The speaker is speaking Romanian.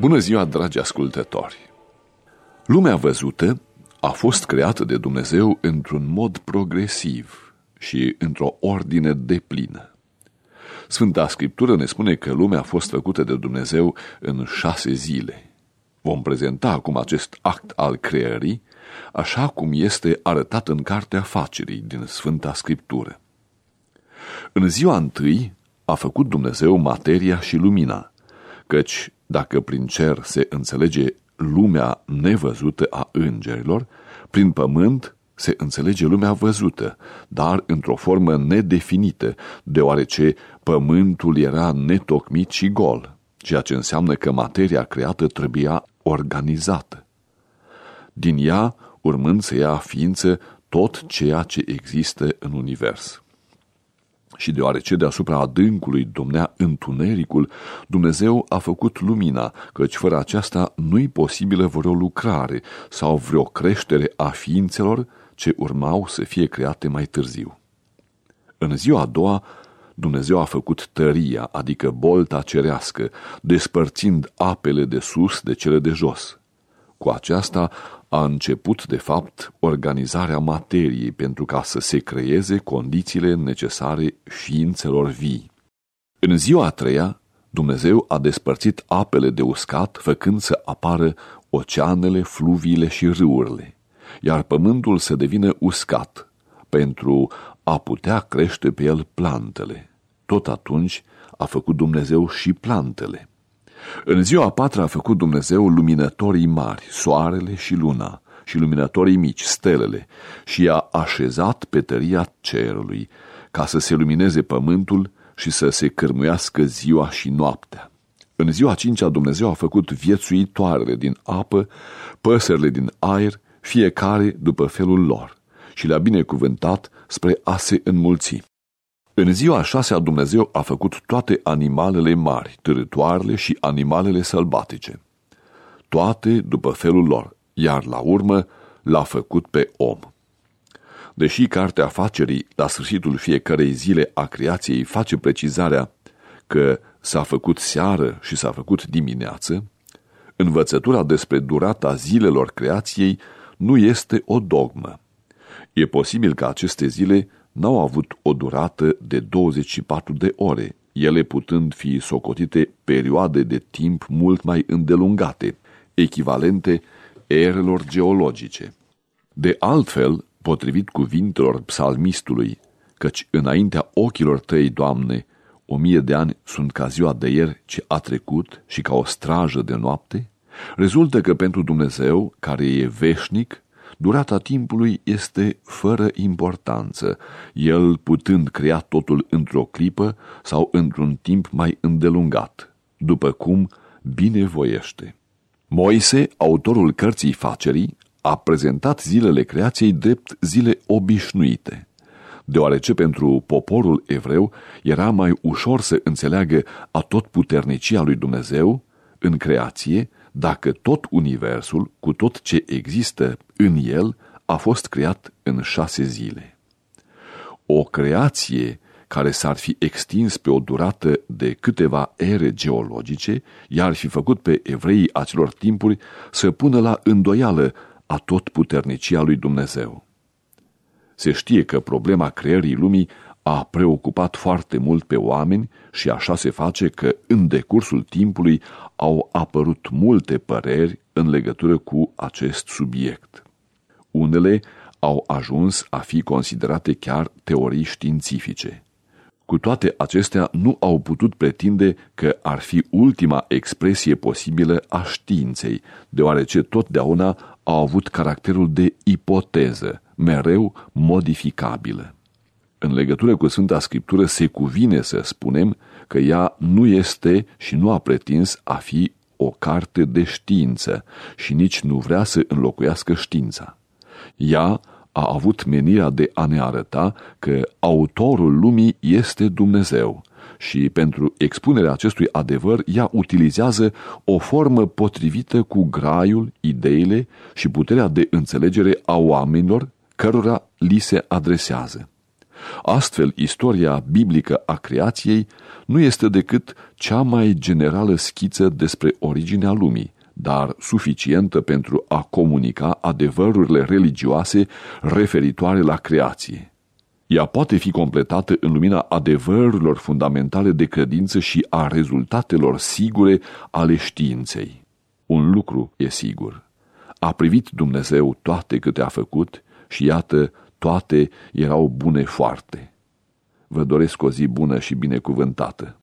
Bună ziua, dragi ascultători! Lumea văzută a fost creată de Dumnezeu într-un mod progresiv și într-o ordine deplină. Sfânta Scriptură ne spune că lumea a fost făcută de Dumnezeu în șase zile. Vom prezenta acum acest act al creării așa cum este arătat în Cartea Facerii din Sfânta Scriptură. În ziua întâi a făcut Dumnezeu materia și lumina, căci dacă prin cer se înțelege lumea nevăzută a îngerilor, prin pământ se înțelege lumea văzută, dar într-o formă nedefinită, deoarece pământul era netocmit și gol, ceea ce înseamnă că materia creată trebuia organizată. Din ea, urmând să ia ființă tot ceea ce există în univers și deoarece deasupra adâncului domnea întunericul, Dumnezeu a făcut lumina, căci fără aceasta nu-i posibilă vreo lucrare sau vreo creștere a ființelor ce urmau să fie create mai târziu. În ziua a doua, Dumnezeu a făcut tăria, adică bolta cerească, despărțind apele de sus de cele de jos. Cu aceasta a început, de fapt, organizarea materiei pentru ca să se creeze condițiile necesare ființelor vii. În ziua a treia, Dumnezeu a despărțit apele de uscat, făcând să apară oceanele, fluviile și râurile, iar pământul să devină uscat, pentru a putea crește pe el plantele. Tot atunci a făcut Dumnezeu și plantele. În ziua a patra a făcut Dumnezeu luminătorii mari, soarele și luna, și luminătorii mici, stelele, și i-a așezat pe tăria cerului, ca să se lumineze pământul și să se cârmuiască ziua și noaptea. În ziua cincea Dumnezeu a făcut viețuitoarele din apă, păsările din aer, fiecare după felul lor, și le-a binecuvântat spre a se înmulți. În ziua a șasea Dumnezeu a făcut toate animalele mari, târătoarele și animalele sălbatice. Toate după felul lor, iar la urmă l-a făcut pe om. Deși cartea afacerii, la sfârșitul fiecarei zile a creației, face precizarea că s-a făcut seară și s-a făcut dimineață, învățătura despre durata zilelor creației nu este o dogmă. E posibil ca aceste zile n-au avut o durată de 24 de ore, ele putând fi socotite perioade de timp mult mai îndelungate, echivalente erelor geologice. De altfel, potrivit cuvintelor psalmistului, căci înaintea ochilor tăi, Doamne, o mie de ani sunt ca ziua de ieri ce a trecut și ca o strajă de noapte, rezultă că pentru Dumnezeu, care e veșnic, Durata timpului este fără importanță, el putând crea totul într-o clipă sau într-un timp mai îndelungat, după cum binevoiește. Moise, autorul cărții facerii, a prezentat zilele creației drept zile obișnuite, deoarece pentru poporul evreu era mai ușor să înțeleagă atotputernicia lui Dumnezeu în creație dacă tot universul, cu tot ce există în el, a fost creat în șase zile. O creație care s-ar fi extins pe o durată de câteva ere geologice, i-ar fi făcut pe evreii acelor timpuri să pună la îndoială a tot puternicia lui Dumnezeu. Se știe că problema creării lumii a preocupat foarte mult pe oameni și așa se face că în decursul timpului au apărut multe păreri în legătură cu acest subiect. Unele au ajuns a fi considerate chiar teorii științifice. Cu toate acestea, nu au putut pretinde că ar fi ultima expresie posibilă a științei, deoarece totdeauna au avut caracterul de ipoteză, mereu modificabilă. În legătură cu Sfânta Scriptură se cuvine să spunem că ea nu este și nu a pretins a fi o carte de știință și nici nu vrea să înlocuiască știința. Ea a avut menirea de a ne arăta că autorul lumii este Dumnezeu și pentru expunerea acestui adevăr ea utilizează o formă potrivită cu graiul, ideile și puterea de înțelegere a oamenilor cărora li se adresează. Astfel, istoria biblică a creației nu este decât cea mai generală schiță despre originea lumii, dar suficientă pentru a comunica adevărurile religioase referitoare la creație. Ea poate fi completată în lumina adevărurilor fundamentale de credință și a rezultatelor sigure ale științei. Un lucru e sigur. A privit Dumnezeu toate câte a făcut și iată, toate erau bune foarte. Vă doresc o zi bună și binecuvântată.